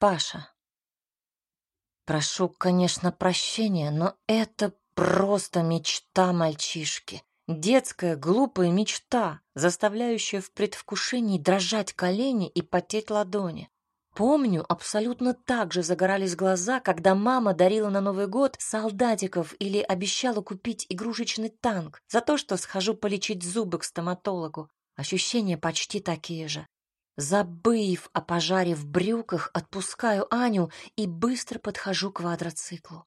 Паша. Прошу, конечно, прощения, но это просто мечта мальчишки. Детская глупая мечта, заставляющая в предвкушении дрожать колени и потеть ладони. Помню, абсолютно так же загорались глаза, когда мама дарила на Новый год солдатиков или обещала купить игрушечный танк за то, что схожу полечить зубы к стоматологу. Ощущения почти такие же. Забыв о пожаре в брюках, отпускаю Аню и быстро подхожу к квадроциклу.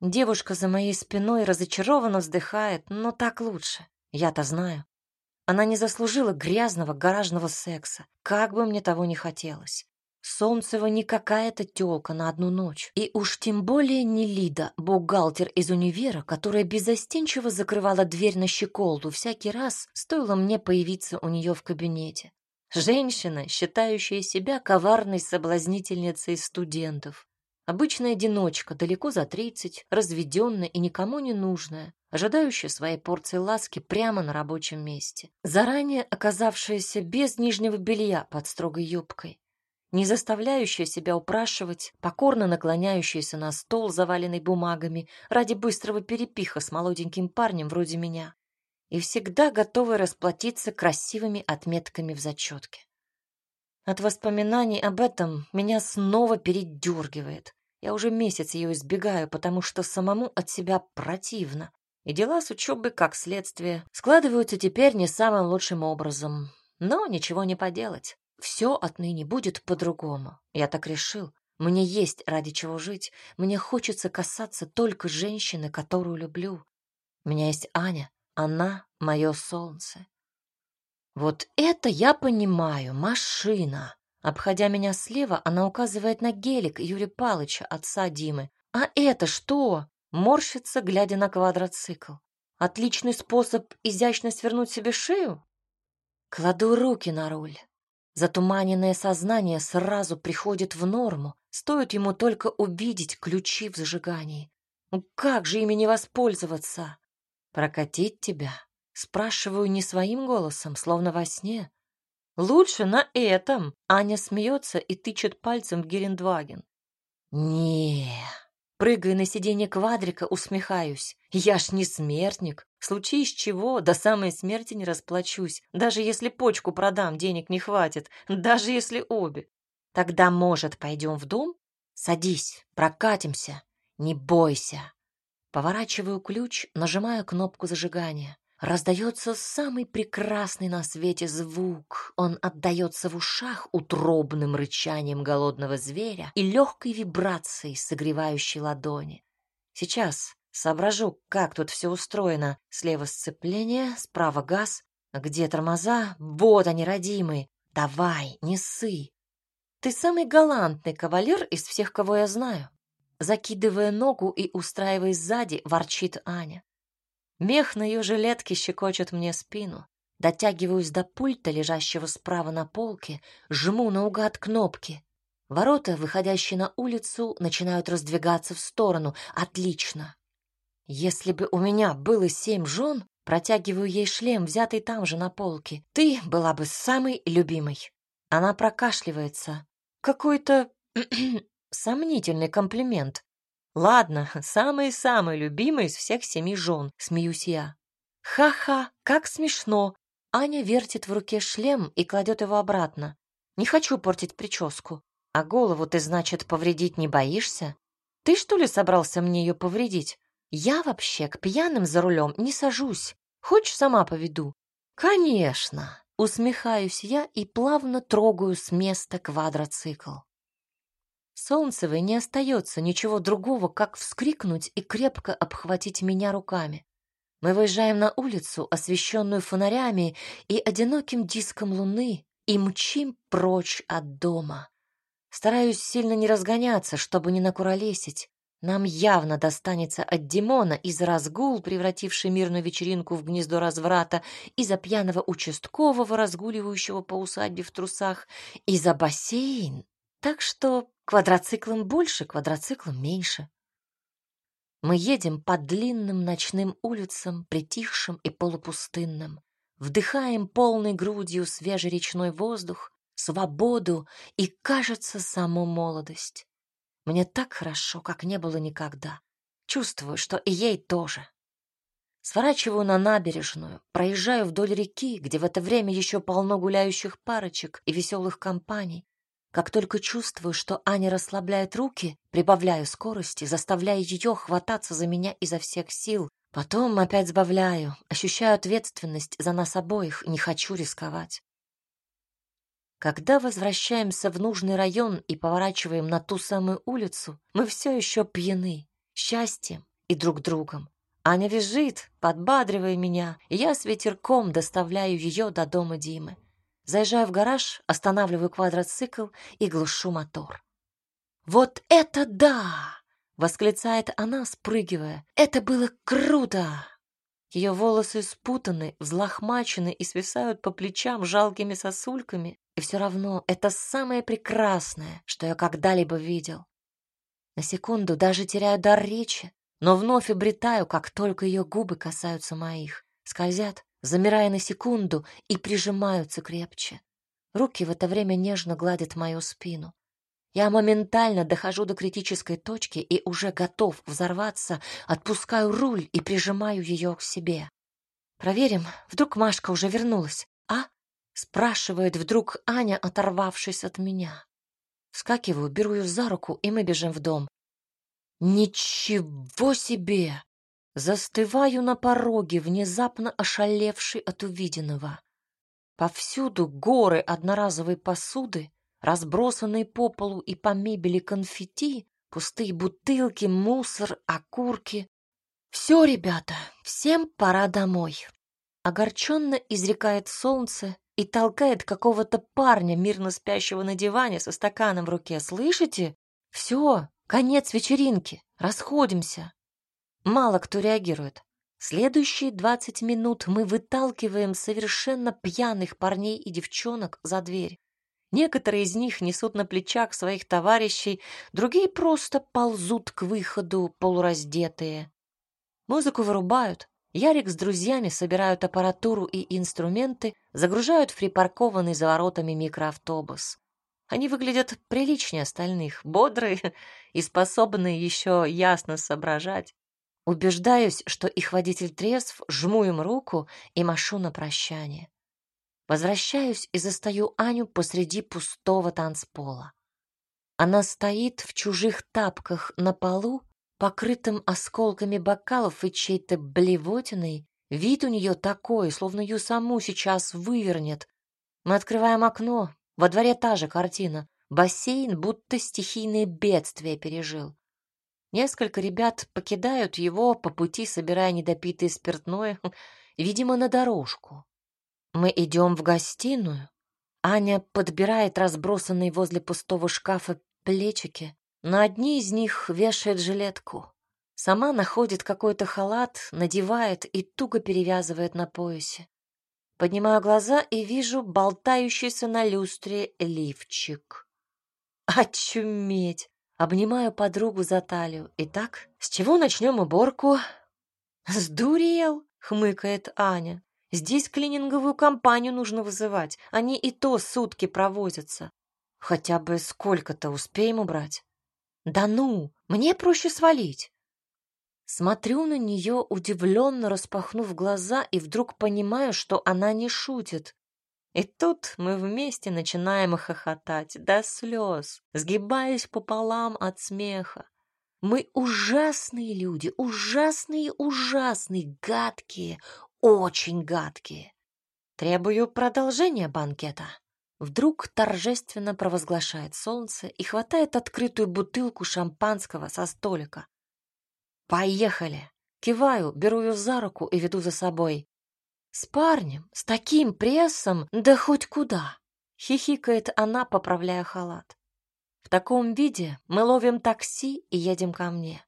Девушка за моей спиной разочарованно вздыхает, но так лучше. Я-то знаю. Она не заслужила грязного гаражного секса, как бы мне того не хотелось. Солнцева не какая-то тёлка на одну ночь. И уж тем более не Лида, бухгалтер из универа, которая беззастенчиво закрывала дверь на щеколду всякий раз, стоило мне появиться у неё в кабинете. Женщина, считающая себя коварной соблазнительницей студентов. Обычная одиночка, далеко за тридцать, разведенная и никому не нужная, ожидающая своей порции ласки прямо на рабочем месте, заранее оказавшаяся без нижнего белья под строгой юбкой, не заставляющая себя упрашивать, покорно наклоняющаяся на стол, заваленный бумагами, ради быстрого перепиха с молоденьким парнем вроде меня, и всегда готовая расплатиться красивыми отметками в зачетке. От воспоминаний об этом меня снова передергивает. Я уже месяц ее избегаю, потому что самому от себя противно. И дела с учебой, как следствие, складываются теперь не самым лучшим образом. Но ничего не поделать. Все отныне будет по-другому. Я так решил. Мне есть ради чего жить. Мне хочется касаться только женщины, которую люблю. У меня есть Аня. Она — мое солнце. Вот это я понимаю, машина. Обходя меня слева, она указывает на гелик Юрия Палыча, отца Димы. А это что? Морщится, глядя на квадроцикл. Отличный способ изящно свернуть себе шею? Кладу руки на руль. Затуманенное сознание сразу приходит в норму, стоит ему только увидеть ключи в зажигании. Ну как же ими не воспользоваться? Прокатить тебя? Спрашиваю не своим голосом, словно во сне, Лучше на этом. Аня смеется и тычет пальцем в Гелендваген. Не, прыгая на сиденье квадрика, усмехаюсь. Я ж не смертник. Случись чего, до самой смерти не расплачусь. Даже если почку продам, денег не хватит. Даже если обе. Тогда, может, пойдем в дом? Садись, прокатимся. Не бойся. Поворачиваю ключ, нажимаю кнопку зажигания. Раздается самый прекрасный на свете звук. Он отдается в ушах утробным рычанием голодного зверя и легкой вибрацией, согревающей ладони. Сейчас соображу, как тут все устроено. Слева сцепление, справа газ. Где тормоза? Вот они, родимые. Давай, не ссы. Ты самый галантный кавалер из всех, кого я знаю. Закидывая ногу и устраиваясь сзади, ворчит Аня. Мех на ее жилетке щекочет мне спину. Дотягиваюсь до пульта, лежащего справа на полке, жму наугад кнопки. Ворота, выходящие на улицу, начинают раздвигаться в сторону. Отлично. Если бы у меня было семь жен, протягиваю ей шлем, взятый там же на полке, ты была бы самой любимой. Она прокашливается. Какой-то сомнительный комплимент. Ладно, самый-самый любимый из всех семи жен, смеюсь я. Ха-ха, как смешно. Аня вертит в руке шлем и кладет его обратно. Не хочу портить прическу. А голову ты, значит, повредить не боишься? Ты что ли собрался мне ее повредить? Я вообще к пьяным за рулем не сажусь. Хочешь, сама поведу? Конечно. Усмехаюсь я и плавно трогаю с места квадроцикл. Солнцевой не остается ничего другого, как вскрикнуть и крепко обхватить меня руками. Мы выезжаем на улицу, освещенную фонарями и одиноким диском луны, и мчим прочь от дома. Стараюсь сильно не разгоняться, чтобы не накуролесить. Нам явно достанется от Димона из разгул, превративший мирную вечеринку в гнездо разврата, и за пьяного участкового, разгуливающего по усадьбе в трусах, и за бассейн. Так что Квадроциклом больше, квадроциклом меньше. Мы едем по длинным ночным улицам, притихшим и полупустынным. Вдыхаем полной грудью свежий речной воздух, свободу и, кажется, саму молодость. Мне так хорошо, как не было никогда. Чувствую, что и ей тоже. Сворачиваю на набережную, проезжаю вдоль реки, где в это время еще полно гуляющих парочек и веселых компаний. Как только чувствую, что Аня расслабляет руки, прибавляю скорости, заставляя ее хвататься за меня изо всех сил. Потом опять сбавляю, ощущаю ответственность за нас обоих, не хочу рисковать. Когда возвращаемся в нужный район и поворачиваем на ту самую улицу, мы все еще пьяны, счастьем и друг другом. Аня визжит, подбадривая меня, и я с ветерком доставляю ее до дома Димы. Заезжаю в гараж, останавливаю квадроцикл и глушу мотор. «Вот это да!» — восклицает она, спрыгивая. «Это было круто!» Ее волосы спутаны, взлохмачены и свисают по плечам жалкими сосульками, и все равно это самое прекрасное, что я когда-либо видел. На секунду даже теряю дар речи, но вновь обретаю, как только ее губы касаются моих, скользят, замирая на секунду и прижимаются крепче. Руки в это время нежно гладят мою спину. Я моментально дохожу до критической точки и уже готов взорваться, отпускаю руль и прижимаю ее к себе. Проверим, вдруг Машка уже вернулась, а? Спрашивает вдруг Аня, оторвавшись от меня. Вскакиваю, беру ее за руку, и мы бежим в дом. Ничего себе! Застываю на пороге, внезапно ошалевший от увиденного. Повсюду горы одноразовой посуды, разбросанные по полу и по мебели конфетти, пустые бутылки, мусор, окурки. Все, ребята, всем пора домой. Огорченно изрекает солнце и толкает какого-то парня, мирно спящего на диване со стаканом в руке. Слышите? Все, Конец вечеринки. Расходимся. Мало кто реагирует. Следующие двадцать минут мы выталкиваем совершенно пьяных парней и девчонок за дверь. Некоторые из них несут на плечах своих товарищей, другие просто ползут к выходу полураздетые. Музыку вырубают. Ярик с друзьями собирают аппаратуру и инструменты, загружают в припаркованный за воротами микроавтобус. Они выглядят приличнее остальных, бодрые и способные еще ясно соображать. Убеждаюсь, что их водитель трезв, жму им руку и машу на прощание. Возвращаюсь и застаю Аню посреди пустого танцпола. Она стоит в чужих тапках на полу, покрытым осколками бокалов и чьей-то блевотиной. Вид у нее такой, словно ее саму сейчас вывернет. Мы открываем окно, во дворе та же картина. Бассейн будто стихийное бедствие пережил. Несколько ребят покидают его по пути, собирая недопитое спиртное, видимо, на дорожку. Мы идем в гостиную. Аня подбирает разбросанные возле пустого шкафа плечики. На одни из них вешает жилетку. Сама находит какой-то халат, надевает и туго перевязывает на поясе. Поднимаю глаза и вижу болтающийся на люстре лифчик. Очуметь! Обнимаю подругу за талию. Итак, с чего начнем уборку? Сдурел, хмыкает Аня. Здесь клининговую компанию нужно вызывать. Они и то сутки провозятся. Хотя бы сколько-то успеем убрать. Да ну, мне проще свалить. Смотрю на нее, удивленно распахнув глаза, и вдруг понимаю, что она не шутит. И тут мы вместе начинаем хохотать до слез, сгибаясь пополам от смеха. Мы ужасные люди, ужасные, ужасные, гадкие, очень гадкие. Требую продолжения банкета. Вдруг торжественно провозглашает солнце и хватает открытую бутылку шампанского со столика. Поехали. Киваю, беру ее за руку и веду за собой. С парнем, с таким прессом, да хоть куда. Хихикает она, поправляя халат. В таком виде мы ловим такси и едем ко мне.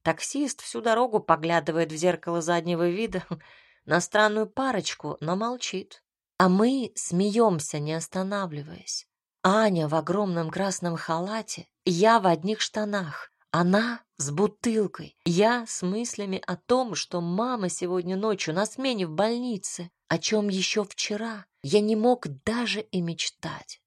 Таксист всю дорогу поглядывает в зеркало заднего вида на странную парочку, но молчит. А мы смеемся, не останавливаясь. Аня в огромном красном халате, я в одних штанах. Она с бутылкой, я с мыслями о том, что мама сегодня ночью на смене в больнице, о чем еще вчера я не мог даже и мечтать.